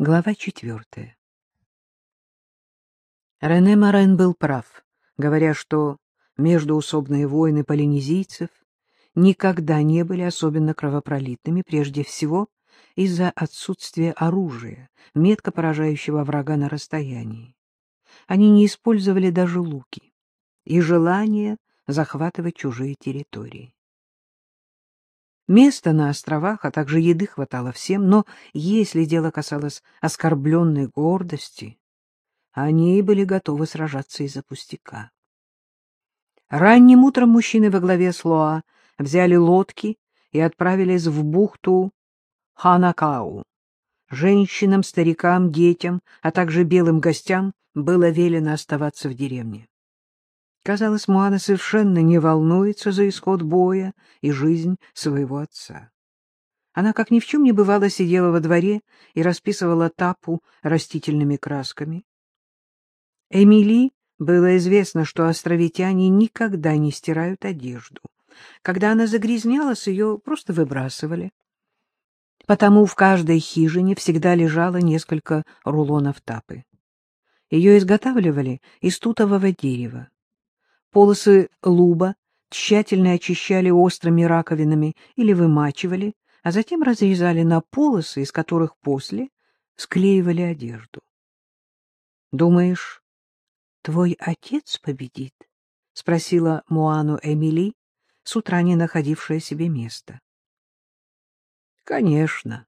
Глава четвертая. Рене Морен был прав, говоря, что междуусобные войны полинезийцев никогда не были особенно кровопролитными, прежде всего из-за отсутствия оружия, метко поражающего врага на расстоянии. Они не использовали даже луки и желание захватывать чужие территории. Места на островах, а также еды хватало всем, но если дело касалось оскорбленной гордости, они были готовы сражаться из-за пустяка. Ранним утром мужчины во главе с Лоа взяли лодки и отправились в бухту Ханакау. Женщинам, старикам, детям, а также белым гостям было велено оставаться в деревне. Казалось, Муана совершенно не волнуется за исход боя и жизнь своего отца. Она, как ни в чем не бывало, сидела во дворе и расписывала тапу растительными красками. Эмили было известно, что островитяне никогда не стирают одежду. Когда она загрязнялась, ее просто выбрасывали. Потому в каждой хижине всегда лежало несколько рулонов тапы. Ее изготавливали из тутового дерева. Полосы луба тщательно очищали острыми раковинами или вымачивали, а затем разрезали на полосы, из которых после склеивали одежду. — Думаешь, твой отец победит? — спросила Муану Эмили, с утра не находившая себе места. — Конечно.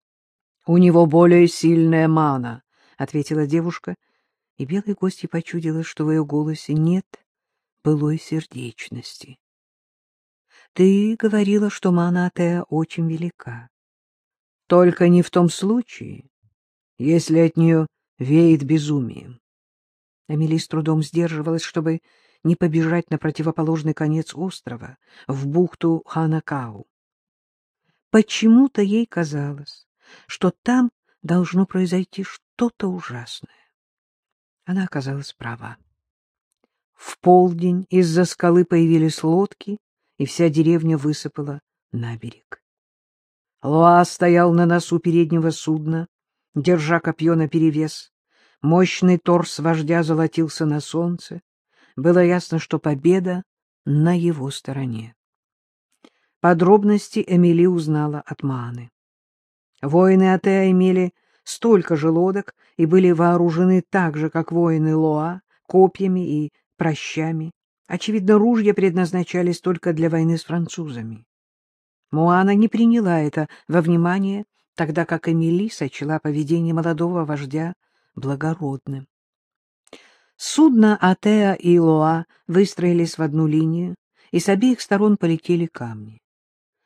— У него более сильная мана, — ответила девушка, и белой гостье почудилось, что в ее голосе нет былой сердечности. Ты говорила, что мана Атеа очень велика. Только не в том случае, если от нее веет безумием. Амели с трудом сдерживалась, чтобы не побежать на противоположный конец острова, в бухту Ханакау. Почему-то ей казалось, что там должно произойти что-то ужасное. Она оказалась права. В полдень из-за скалы появились лодки, и вся деревня высыпала на берег. Луа стоял на носу переднего судна, держа копье наперевес. Мощный торс вождя золотился на солнце. Было ясно, что победа на его стороне. Подробности Эмили узнала от Мааны. Воины Атеа имели столько же лодок и были вооружены так же, как воины Лоа, копьями и прощами. Очевидно, ружья предназначались только для войны с французами. Муана не приняла это во внимание, тогда как Эмили сочла поведение молодого вождя благородным. Судно Атеа и Лоа выстроились в одну линию, и с обеих сторон полетели камни.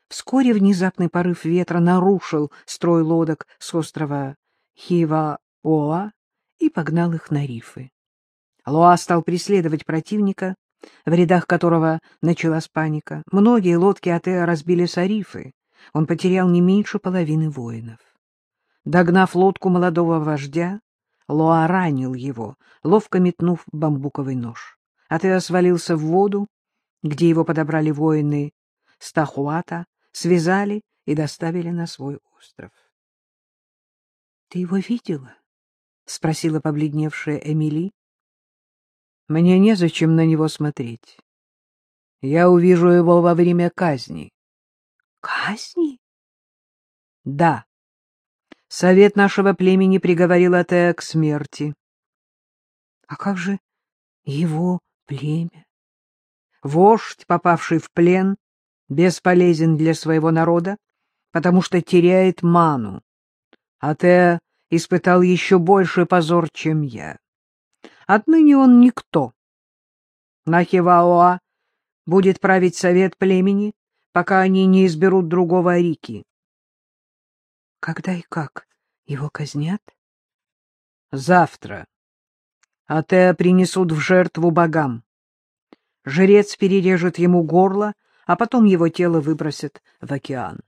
Вскоре внезапный порыв ветра нарушил строй лодок с острова Хива-Оа и погнал их на рифы. Лоа стал преследовать противника, в рядах которого началась паника. Многие лодки Атеа разбили сарифы. Он потерял не меньше половины воинов. Догнав лодку молодого вождя, Лоа ранил его, ловко метнув бамбуковый нож. Атеа свалился в воду, где его подобрали воины Стахуата, связали и доставили на свой остров. — Ты его видела? — спросила побледневшая Эмили. Мне незачем на него смотреть. Я увижу его во время казни. Казни? Да. Совет нашего племени приговорил Атеа к смерти. А как же его племя? Вождь, попавший в плен, бесполезен для своего народа, потому что теряет ману. Атеа испытал еще больший позор, чем я. Отныне он никто. Нахиваоа будет править совет племени, пока они не изберут другого Арики. Когда и как его казнят? Завтра. Атеа принесут в жертву богам. Жрец перережет ему горло, а потом его тело выбросят в океан.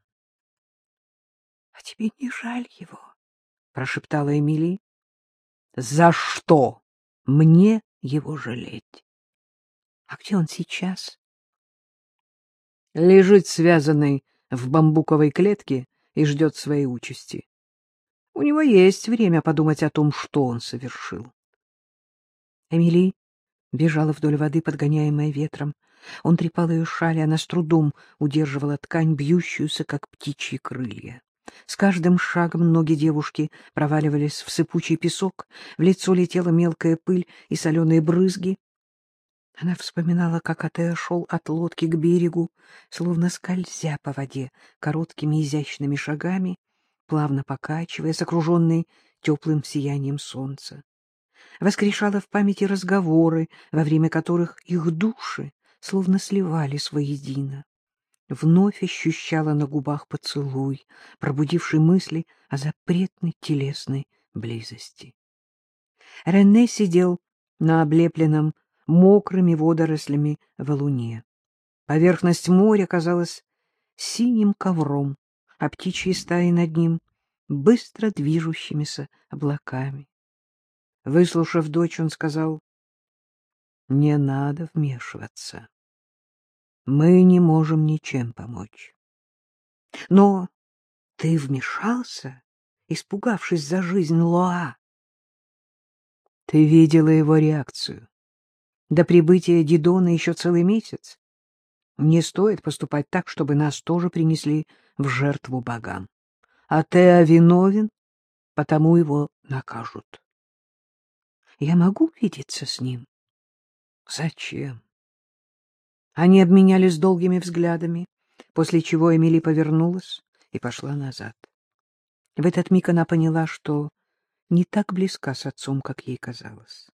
— А тебе не жаль его? — прошептала Эмили. — За что? Мне его жалеть. А где он сейчас? Лежит связанный в бамбуковой клетке и ждет своей участи. У него есть время подумать о том, что он совершил. Эмили бежала вдоль воды, подгоняемая ветром. Он трепал ее шали, она с трудом удерживала ткань, бьющуюся, как птичьи крылья. С каждым шагом ноги девушки проваливались в сыпучий песок, в лицо летела мелкая пыль и соленые брызги. Она вспоминала, как Атеа шел от лодки к берегу, словно скользя по воде короткими изящными шагами, плавно покачиваясь, окруженный теплым сиянием солнца. Воскрешала в памяти разговоры, во время которых их души словно сливались воедино. Вновь ощущала на губах поцелуй, пробудивший мысли о запретной телесной близости. Рене сидел на облепленном мокрыми водорослями валуне. Поверхность моря казалась синим ковром, а птичьи стаи над ним — быстро движущимися облаками. Выслушав дочь, он сказал, — Не надо вмешиваться. Мы не можем ничем помочь. — Но ты вмешался, испугавшись за жизнь Лоа. Ты видела его реакцию. До прибытия Дидона еще целый месяц. Не стоит поступать так, чтобы нас тоже принесли в жертву богам. А Теа виновен, потому его накажут. Я могу видеться с ним? Зачем? Они обменялись долгими взглядами, после чего Эмили повернулась и пошла назад. В этот миг она поняла, что не так близка с отцом, как ей казалось.